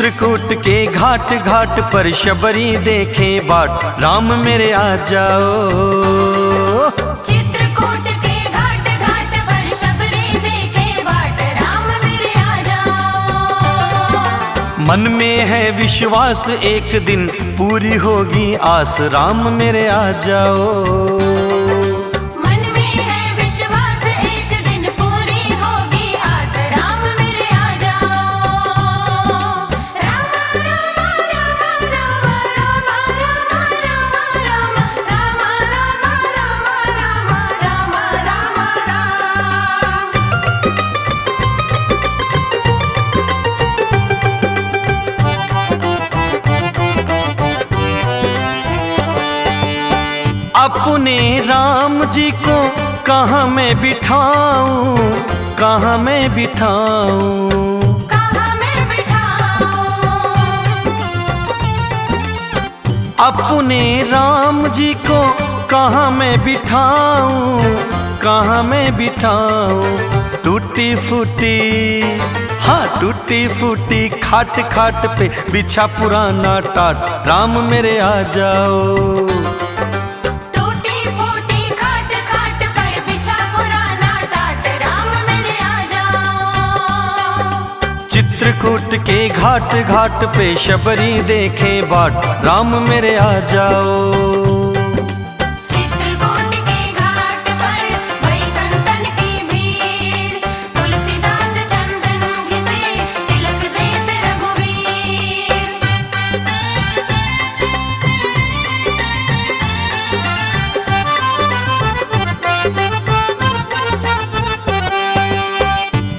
चित्रकूट के घाट घाट पर शबरी देखे बाट। राम मेरे आ जाओ। चित्रकूट के घाट घाट पर शबरी देखे बाट। राम मेरे आ जाओ। मन में है विश्वास एक दिन पूरी होगी आस। राम मेरे आ जाओ। अपने राम जी को कहाँ मैं बिठाऊं कहाँ मैं बिठाऊं? कहाँ मैं बिठाऊं? अपने राम जी को कहाँ मैं बिठाऊं कहाँ मैं बिठाऊं? टूटी फूटी हाँ टूटी फूटी खाट खाट पे बिछा पुराना टाट। राम मेरे आ जाओ। चित्रकूट के घाट घाट पे शबरी देखे बाट। राम मेरे आ जाओ।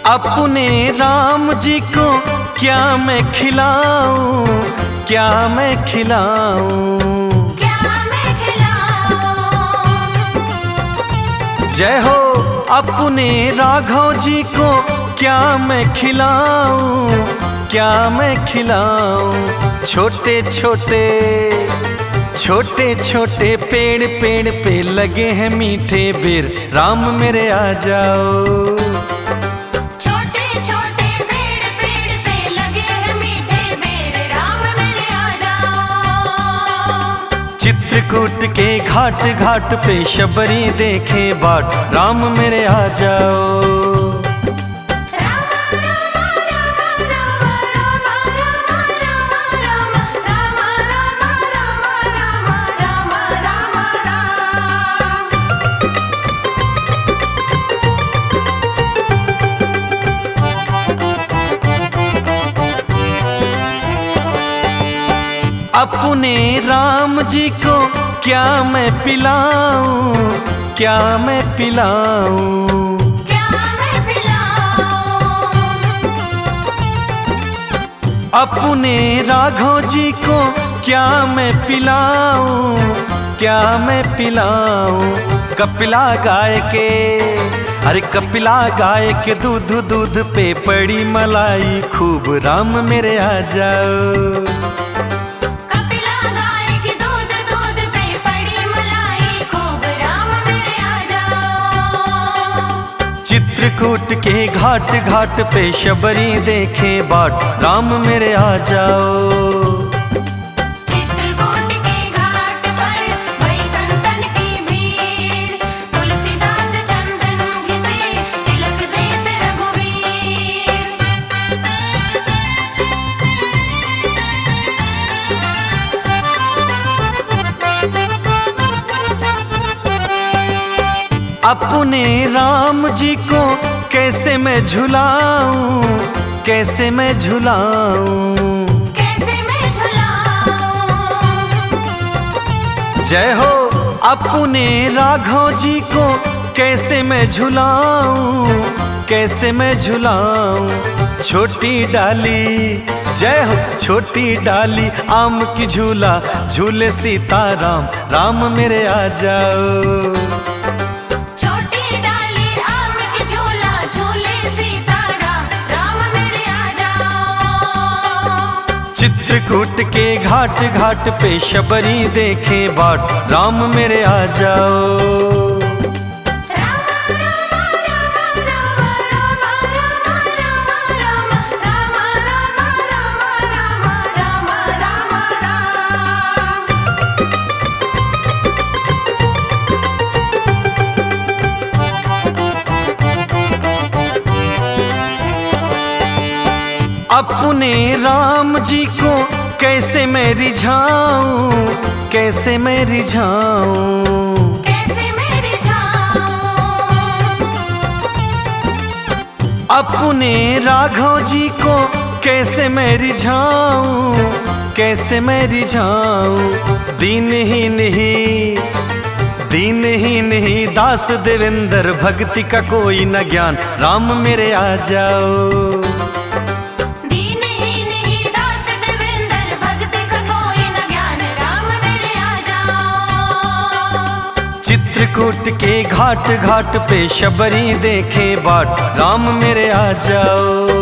अपने राम जी को क्या मैं खिलाऊं? क्या मैं खिलाऊं? क्या मैं खिलाऊं? जय हो अपने राघव जी को क्या मैं खिलाऊं? क्या मैं खिलाऊं? छोटे छोटे छोटे छोटे पेड़ पेड़ पे लगे हैं मीठे बेर। राम मेरे आ जाओ। चित्रकूट के घाट घाट पे शबरी देखे बाट। राम मेरे आ जाओ। अपने राम जी को क्या मैं पिलाऊं? क्या मैं पिलाऊं? क्या मैं पिलाऊं? अपने राघव जी को क्या मैं पिलाऊं? क्या मैं पिलाऊं? कपिला गाय के अरे कपिला गाय के दूध दूध पे पड़ी मलाई खूब राम मेरे आ जाओ। चित्रकूट के घाट घाट पे शबरी देखे बाट। राम मेरे आ जाओ। अपने राम जी को कैसे मैं झुलाऊं? कैसे मैं झुलाऊं? कैसे मैं झुलाऊं? जय हो अपने राघव जी को कैसे मैं झुलाऊं? कैसे मैं झुलाऊं? छोटी डाली जय हो छोटी डाली आम की झूला झूले सीताराम राम मेरे आ जाओ। चित्रकूट के घाट घाट पे शबरी देखे बाट। राम मेरे आ जाओ। अपने राम जी को कैसे मैं रिझाऊं कैसे मैं रिझाऊं अपने राघव जी को कैसे मैं रिझाऊं कैसे मैं रिझाऊं दिन ही नहीं दीन ही नहीं दास देवेंद्र भक्ति का कोई न ज्ञान। राम मेरे आ जाओ। चित्रकूट के घाट घाट पे शबरी देखे बाट। राम मेरे आ जाओ।